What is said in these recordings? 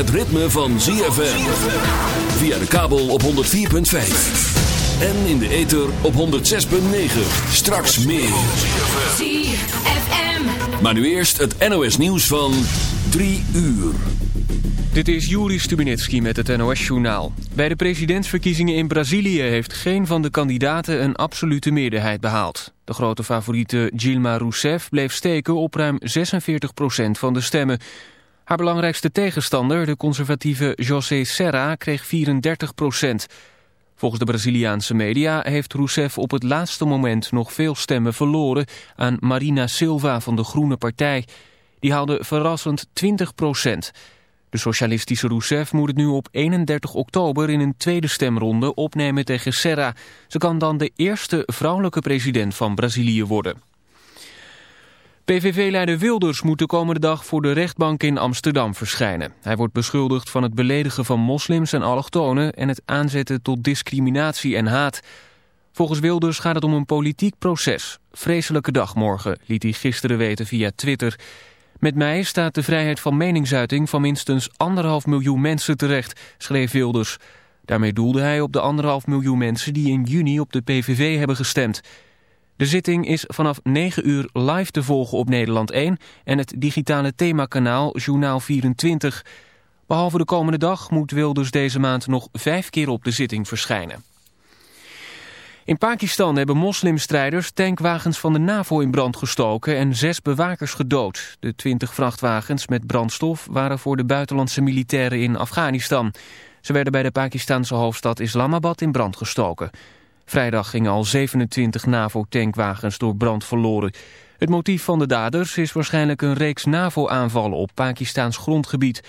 het ritme van ZFM. Via de kabel op 104.5. En in de ether op 106.9. Straks meer. ZFM. Maar nu eerst het NOS nieuws van 3 uur. Dit is Juri Stubinitski met het NOS-journaal. Bij de presidentsverkiezingen in Brazilië heeft geen van de kandidaten een absolute meerderheid behaald. De grote favoriete Dilma Rousseff bleef steken op ruim 46% van de stemmen. Haar belangrijkste tegenstander, de conservatieve José Serra, kreeg 34% Volgens de Braziliaanse media heeft Rousseff op het laatste moment nog veel stemmen verloren aan Marina Silva van de Groene Partij. Die haalde verrassend 20% De socialistische Rousseff moet het nu op 31 oktober in een tweede stemronde opnemen tegen Serra. Ze kan dan de eerste vrouwelijke president van Brazilië worden. PVV-leider Wilders moet de komende dag voor de rechtbank in Amsterdam verschijnen. Hij wordt beschuldigd van het beledigen van moslims en allochtonen... en het aanzetten tot discriminatie en haat. Volgens Wilders gaat het om een politiek proces. Vreselijke dag morgen, liet hij gisteren weten via Twitter. Met mij staat de vrijheid van meningsuiting van minstens anderhalf miljoen mensen terecht, schreef Wilders. Daarmee doelde hij op de anderhalf miljoen mensen die in juni op de PVV hebben gestemd... De zitting is vanaf 9 uur live te volgen op Nederland 1 en het digitale themakanaal Journaal 24. Behalve de komende dag moet Wilders deze maand nog vijf keer op de zitting verschijnen. In Pakistan hebben moslimstrijders tankwagens van de NAVO in brand gestoken en zes bewakers gedood. De twintig vrachtwagens met brandstof waren voor de buitenlandse militairen in Afghanistan. Ze werden bij de Pakistanse hoofdstad Islamabad in brand gestoken. Vrijdag gingen al 27 NAVO-tankwagens door brand verloren. Het motief van de daders is waarschijnlijk een reeks NAVO-aanvallen op Pakistaans grondgebied.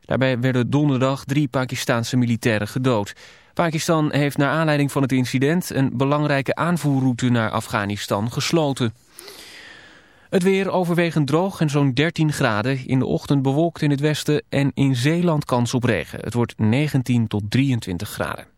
Daarbij werden donderdag drie Pakistaanse militairen gedood. Pakistan heeft naar aanleiding van het incident een belangrijke aanvoerroute naar Afghanistan gesloten. Het weer overwegend droog en zo'n 13 graden. In de ochtend bewolkt in het westen en in Zeeland kans op regen. Het wordt 19 tot 23 graden.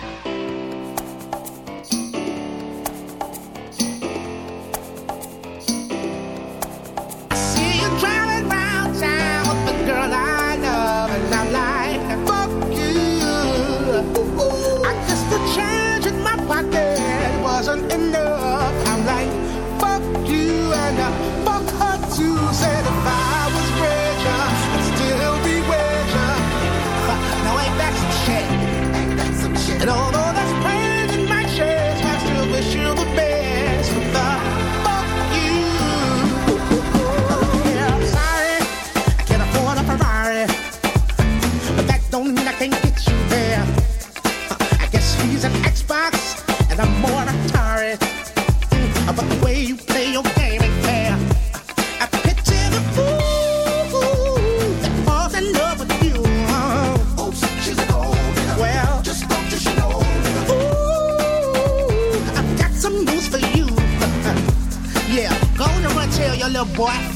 And boy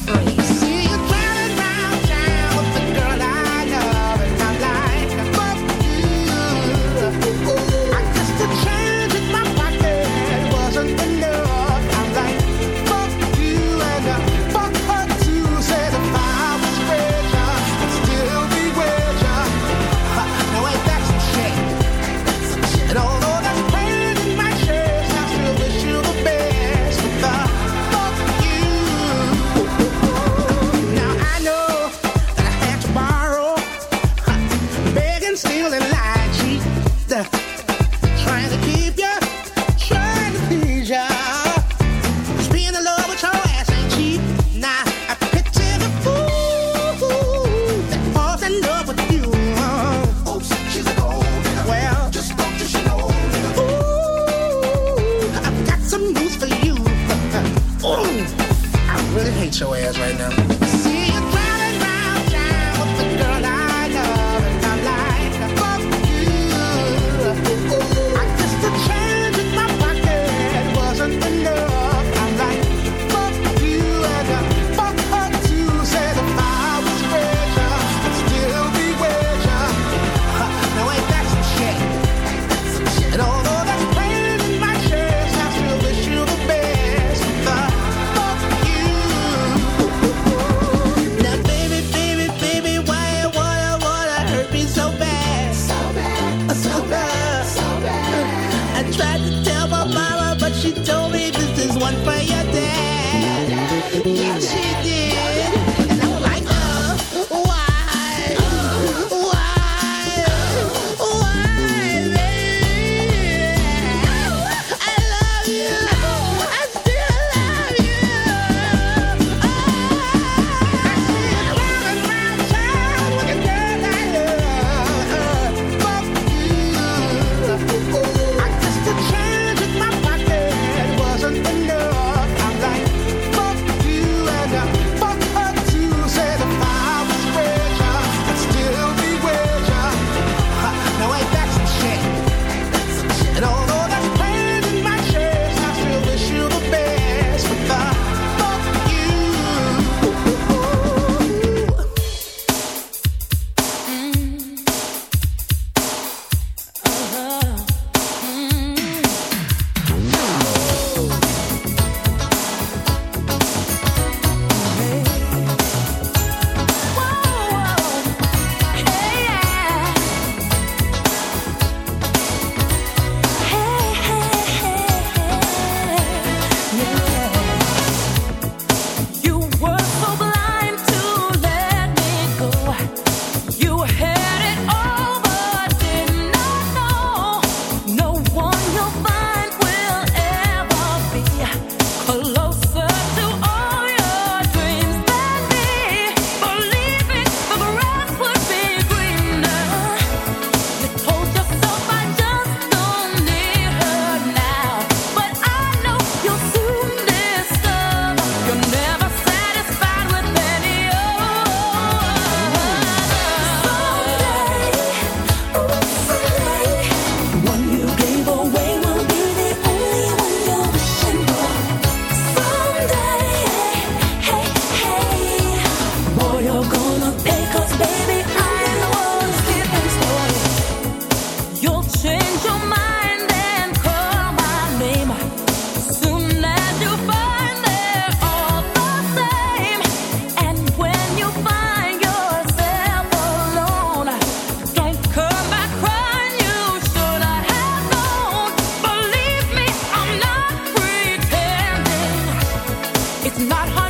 It's not hard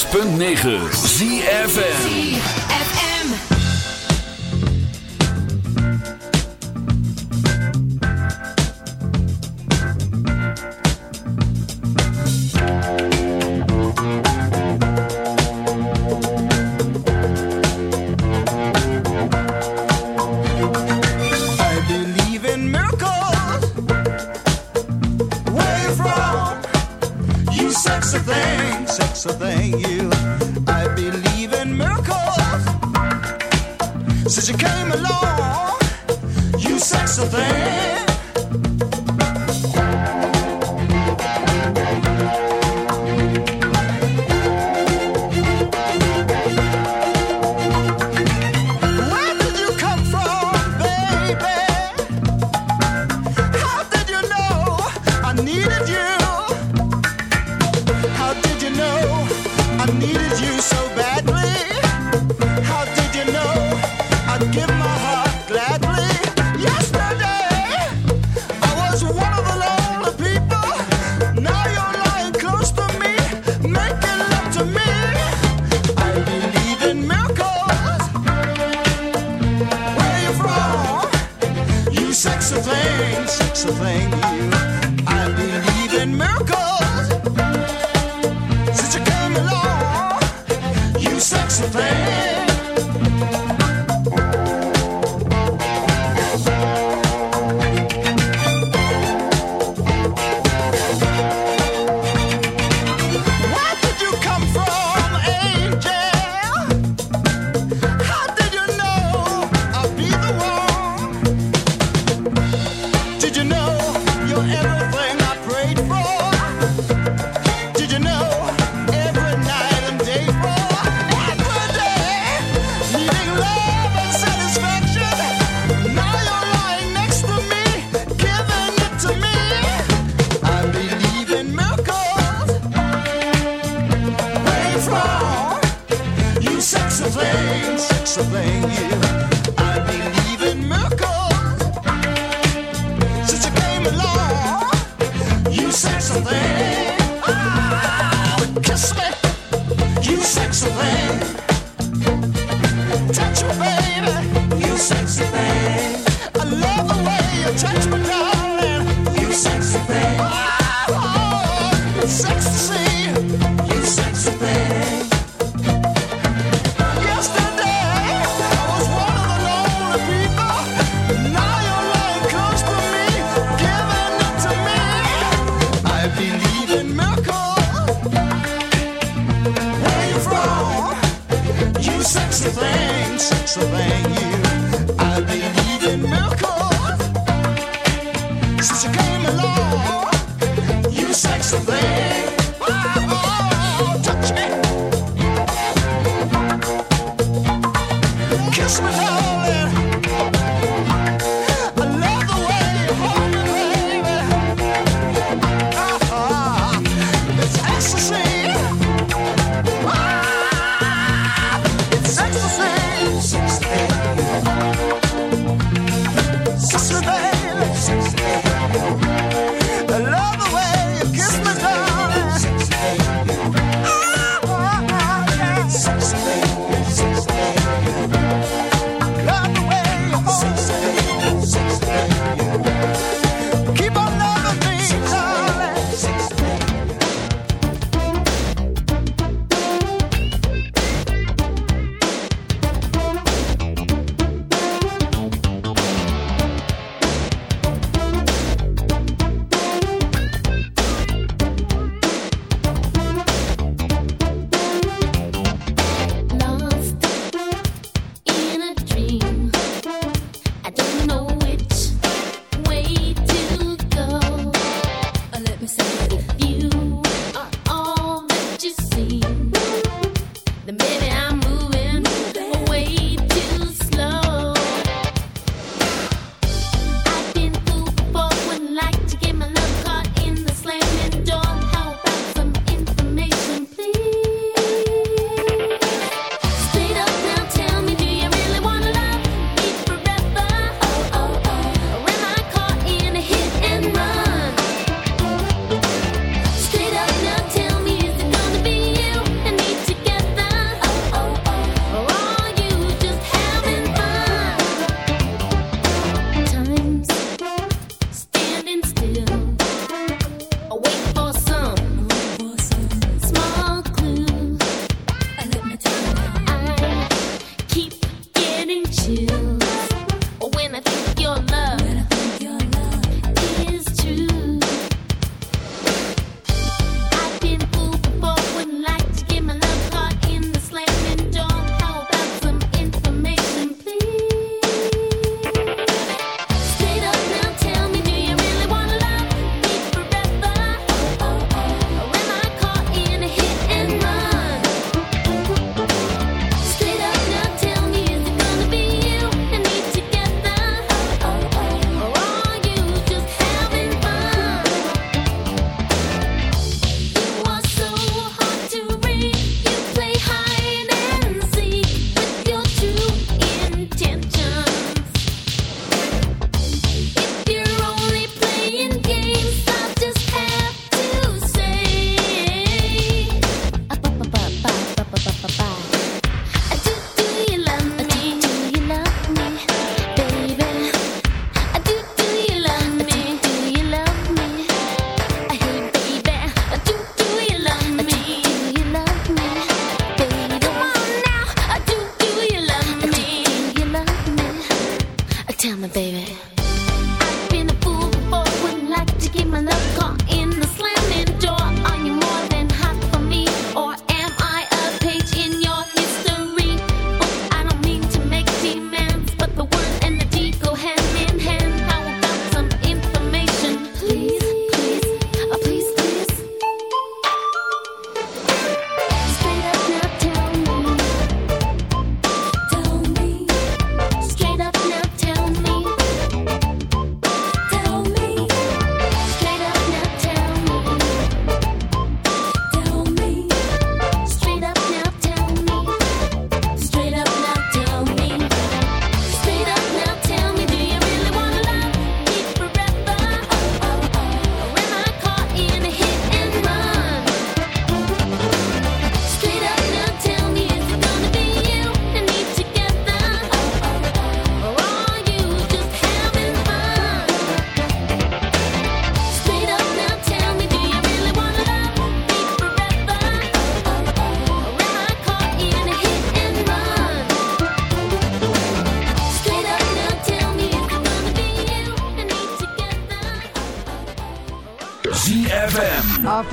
106.9 ZFN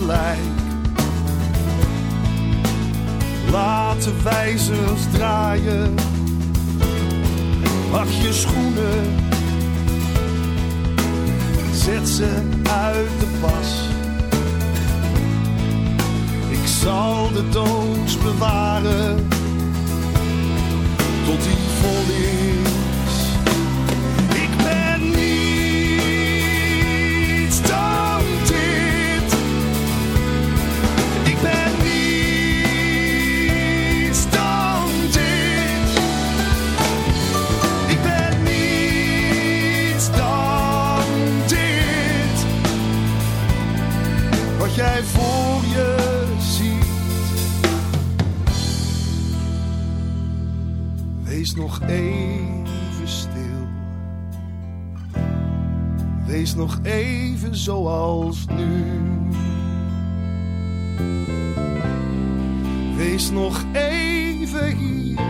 Ongelijk. Laat de wijzers draaien, pak je schoenen, zet ze uit de pas. Ik zal de doos bewaren, tot die vol zoals nu. Wees nog even hier.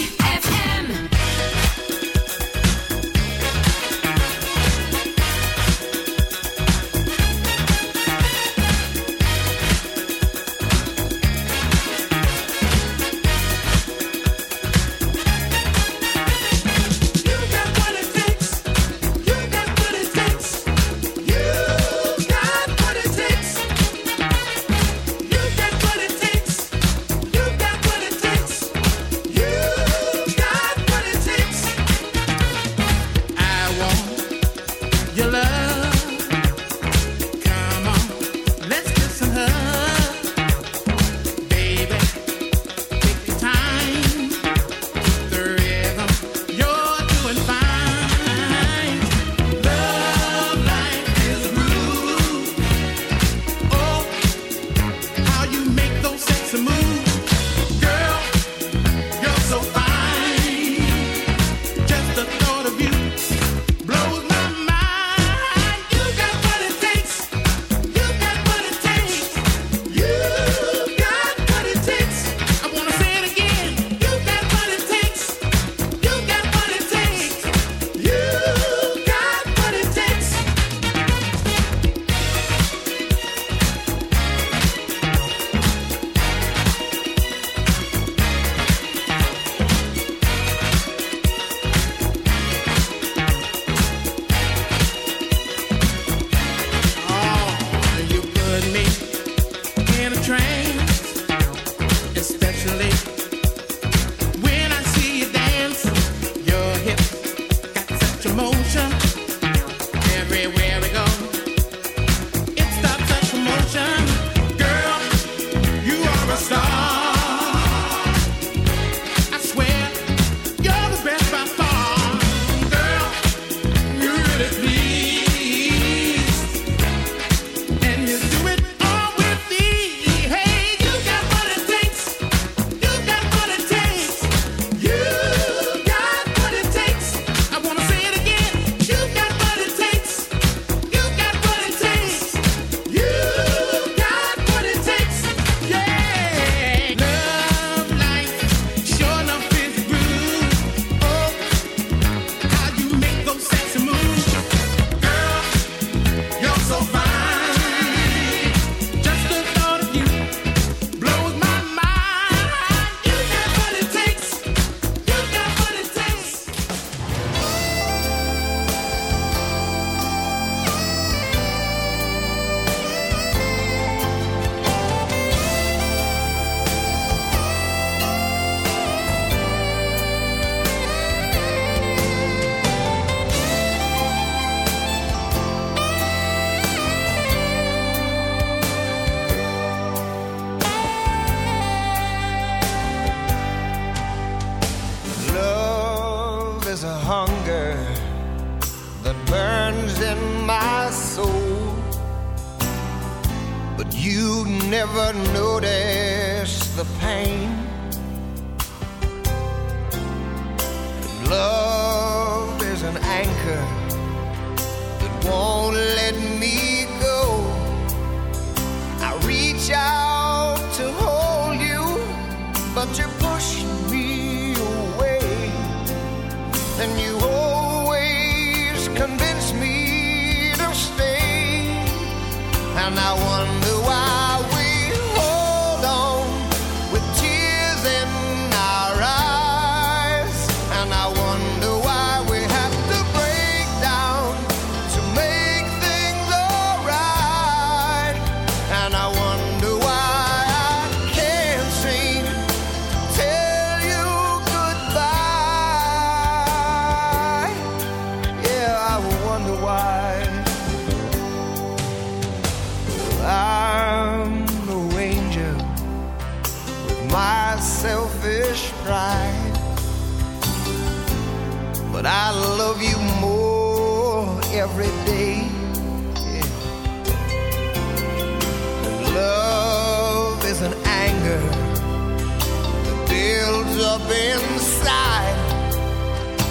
builds up inside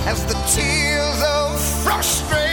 as the tears of frustration.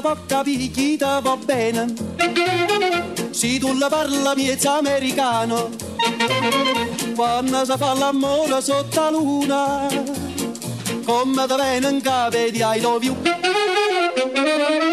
da porta picchita va bene. Si tu la parla miezza americano, quando si fa l'amore sotto la luna, come da venen capo di I.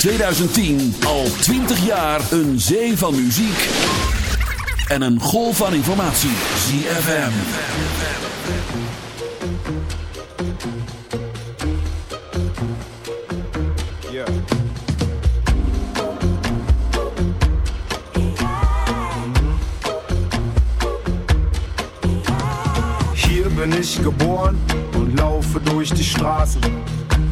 2010 al 20 jaar een zee van muziek en een golf van informatie. ZFM. Hier bin ich geboren und laufe durch die Straßen.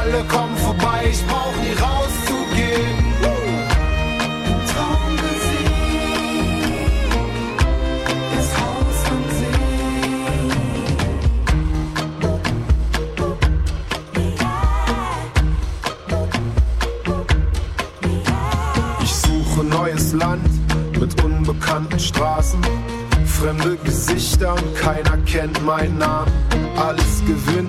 Alle kommen vorbei, ich brauch nie rauszugehen. Ich suche neues Land mit unbekannten Straßen, fremde Gesichter und keiner kennt meinen Namen. Alles Gewinn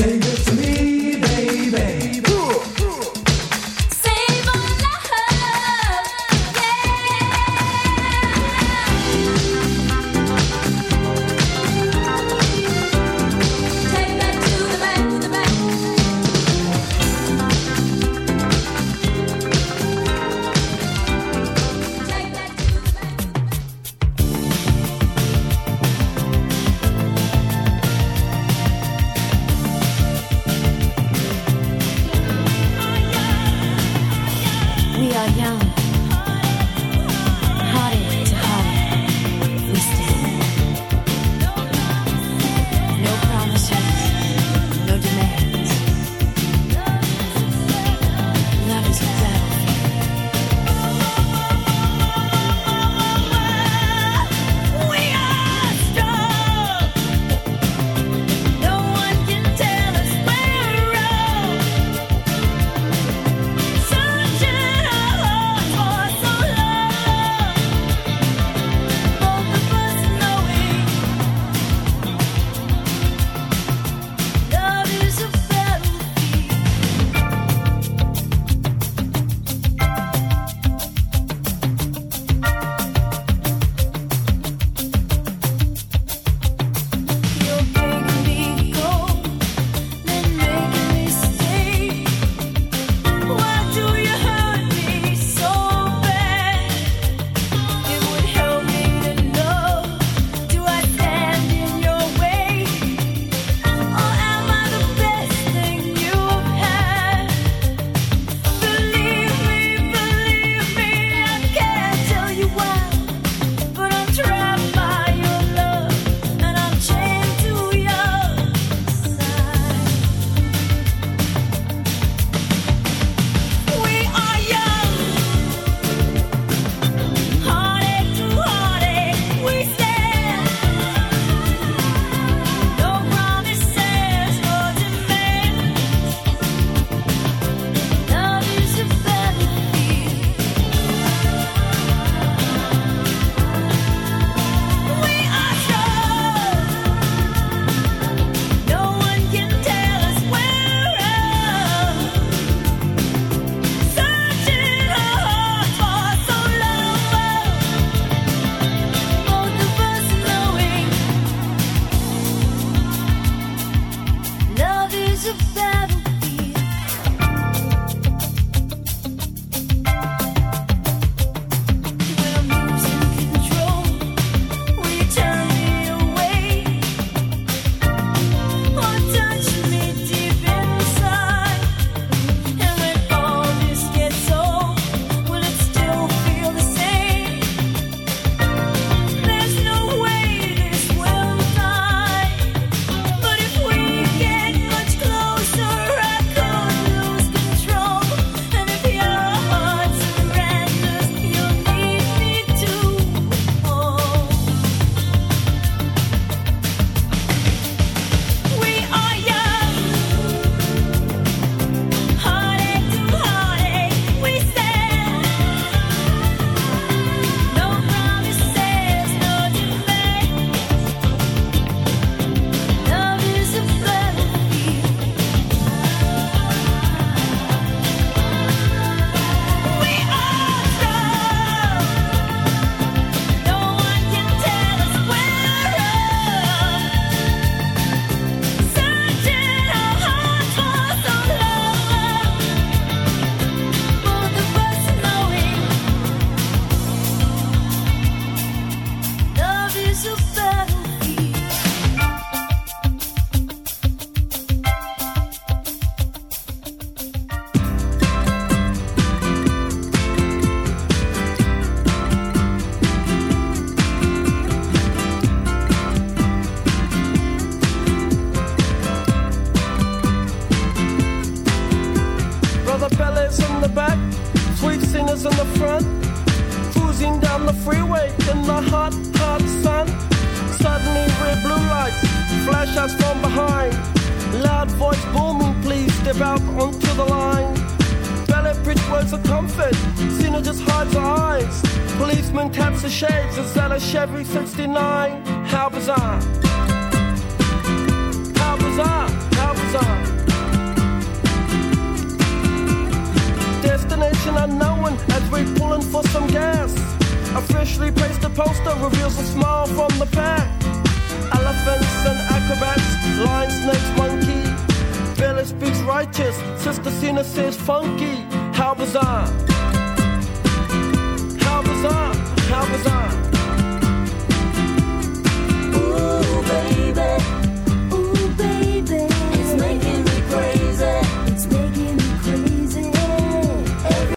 Say